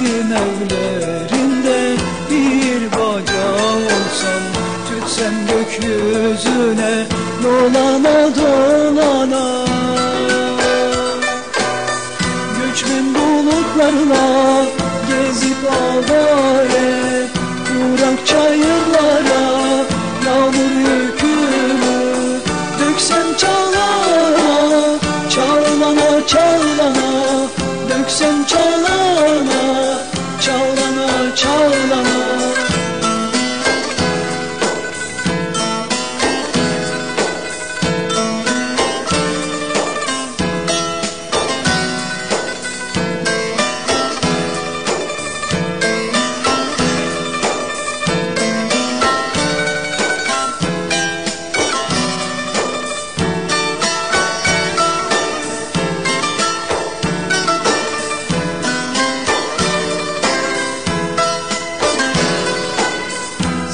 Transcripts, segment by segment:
Yetim evlerinde bir baca olsam Tütsem gökyüzüne dolana dolana. Göçmen bulutlarla gezip avare Kurak çayırlara yağmur yükümü Döksem çağlana,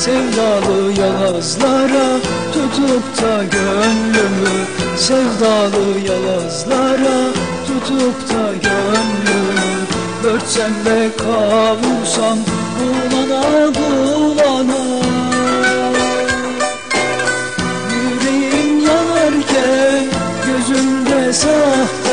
Sevdalı yalazlara tutup da gönlümü. Sevdalı yalazlara tutup da gönlümü. Örtsem ve kavursam bulana bulana. Yüreğim yanarken gözümde sahte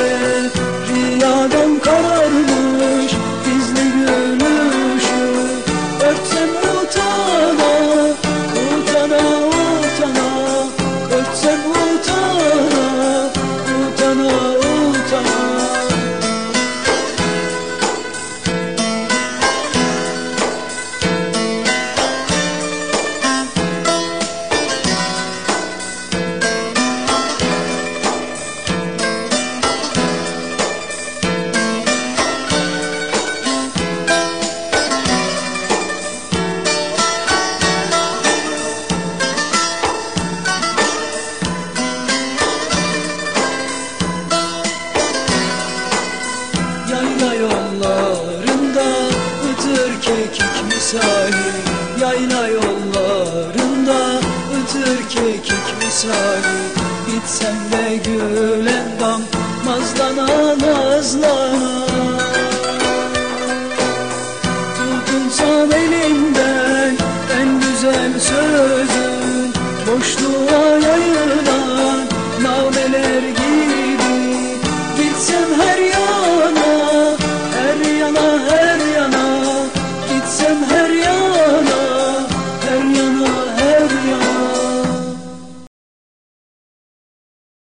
kekik misali Yayla yollarında ıtır kekik misali Gitsem de gülendam nazlana nazlana Dokunsam elimden en güzel sözün Boşluğa